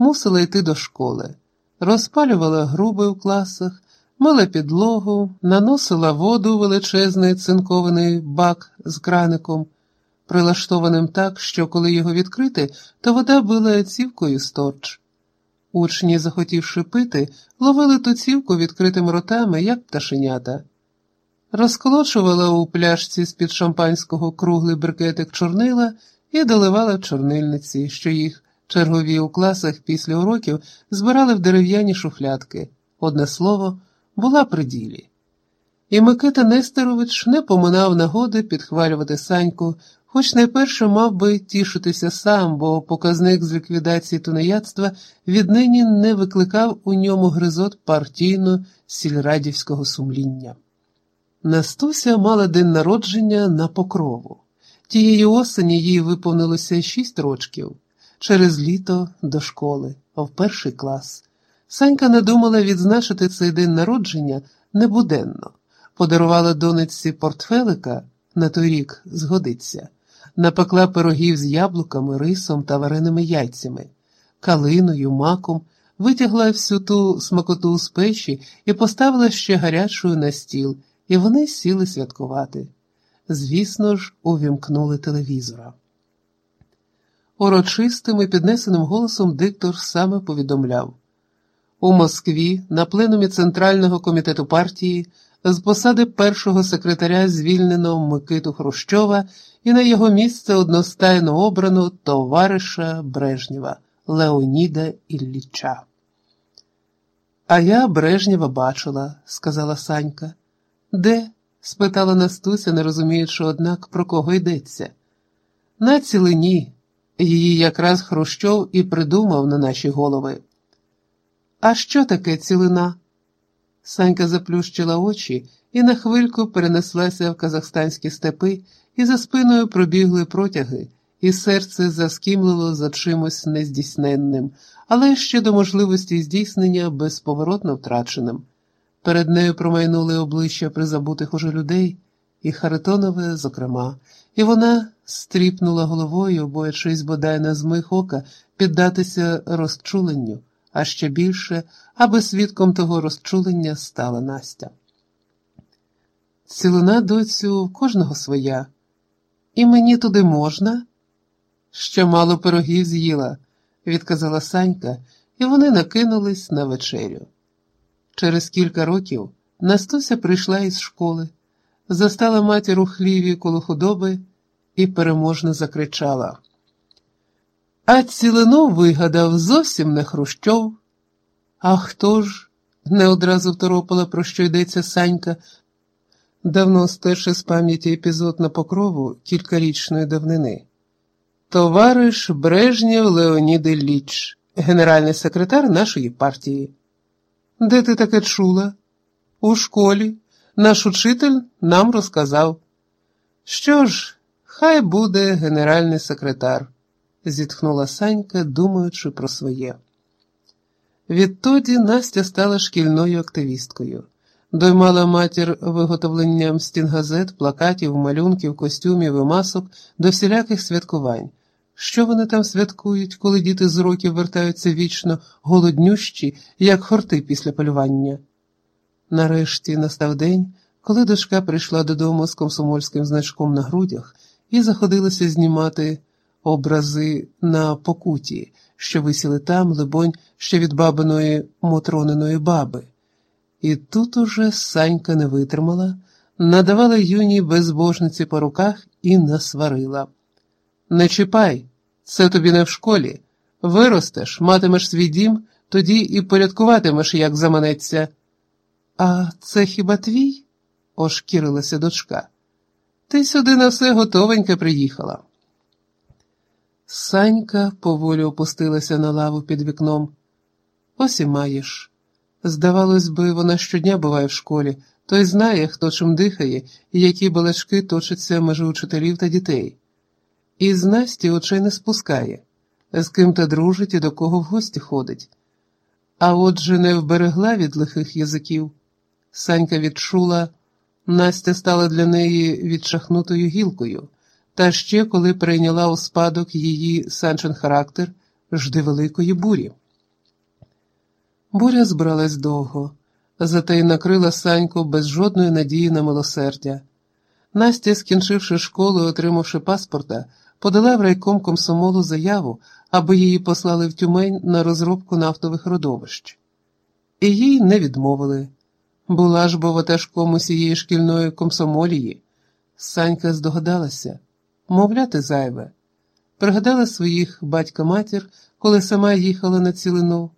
мусила йти до школи, розпалювала груби в класах, мила підлогу, наносила воду величезний цинкований бак з краником, прилаштованим так, що коли його відкрити, то вода била цівкою з торч. Учні, захотівши пити, ловили ту цівку відкритими ротами, як пташенята. Розколочувала у пляшці з-під шампанського круглий брикетик чорнила і доливала чорнильниці, що їх чергові у класах після уроків збирали в дерев'яні шуфлятки. Одне слово, була при ділі. І Микита Нестерович не поминав нагоди підхвалювати Саньку, хоч найперше мав би тішитися сам, бо показник з ліквідації тунеядства віднині не викликав у ньому гризот партійно сільрадівського сумління. Настуся мала день народження на покрову. Тієї осені їй виповнилося шість рочків через літо до школи, в перший клас. Санька надумала відзначити цей день народження небуденно, подарувала донечці портфелика на той рік згодиться, напекла пирогів з яблуками, рисом та вареними яйцями, калиною, маком, витягла всю ту смакоту з печі і поставила ще гарячою на стіл, і вони сіли святкувати. Звісно ж, увімкнули телевізора. Урочистим і піднесеним голосом диктор саме повідомляв у Москві на пленумі Центрального комітету партії з посади першого секретаря звільнено Микиту Хрущова і на його місце одностайно обрано товариша Брежнєва Леоніда Ілліча. А я Брежнєва бачила, сказала Санька. Де? спитала Настуся, не розуміючи, однак, про кого йдеться. На цілині. Її якраз Хрущов і придумав на наші голови. А що таке цілина? Санька заплющила очі і на хвильку перенеслася в казахстанські степи, і за спиною пробігли протяги, і серце заскімлило за чимось нездійсненним, але ще до можливості здійснення безповоротно втраченим. Перед нею промайнули обличчя призабутих уже людей, і Харитонове, зокрема, і вона стріпнула головою, боячись бодай на змих ока піддатися розчуленню, а ще більше, аби свідком того розчулення стала Настя. Цілина доцю кожного своя, і мені туди можна? Що мало пирогів з'їла, відказала Санька, і вони накинулись на вечерю. Через кілька років Настуся прийшла із школи, застала матір у хліві коло худоби і переможно закричала. А цілину вигадав зовсім не Хрущов. А хто ж? не одразу второпала, про що йдеться Санька, давно стерши з пам'яті епізод на покрову кількарічної давнини. Товариш Брежнєв Леонід Ілліч, генеральний секретар нашої партії. Де ти таке чула? У школі. Наш учитель нам розказав. Що ж, хай буде генеральний секретар, зітхнула Санька, думаючи про своє. Відтоді Настя стала шкільною активісткою, доймала матір виготовленням стінгазет, плакатів, малюнків, костюмів і масок до всіляких святкувань. Що вони там святкують, коли діти з років вертаються вічно голоднющі, як хорти після полювання? Нарешті настав день, коли дочка прийшла додому з комсомольським значком на грудях і заходилася знімати образи на покуті, що висіли там, либонь, ще від бабиної мотроненої баби. І тут уже Санька не витримала, надавала юній безбожниці по руках і насварила. Не чіпай, це тобі не в школі. Виростеш, матимеш свій дім, тоді і порядкуватимеш, як заманеться. А це хіба твій? ошкірилася дочка. Ти сюди на все готовеньке приїхала. Санька поволі опустилася на лаву під вікном. Ось і маєш. Здавалось би, вона щодня буває в школі, той знає, хто чим дихає і які балачки точаться межи учителів та дітей. І з Насті очей не спускає, з ким та дружить і до кого в гості ходить. А отже не вберегла від лихих язиків. Санька відчула, Настя стала для неї відшахнутою гілкою, та ще коли прийняла у спадок її санчин характер жди великої бурі. Буря збралась довго, зате й накрила Саньку без жодної надії на милосердя. Настя, скінчивши школу і отримавши паспорта, подала в райком комсомолу заяву, аби її послали в Тюмень на розробку нафтових родовищ. І їй не відмовили. Була ж бо ватажком усієї шкільної комсомолії. Санька здогадалася, мовляти зайве, пригадала своїх батька матір, коли сама їхала на цілину.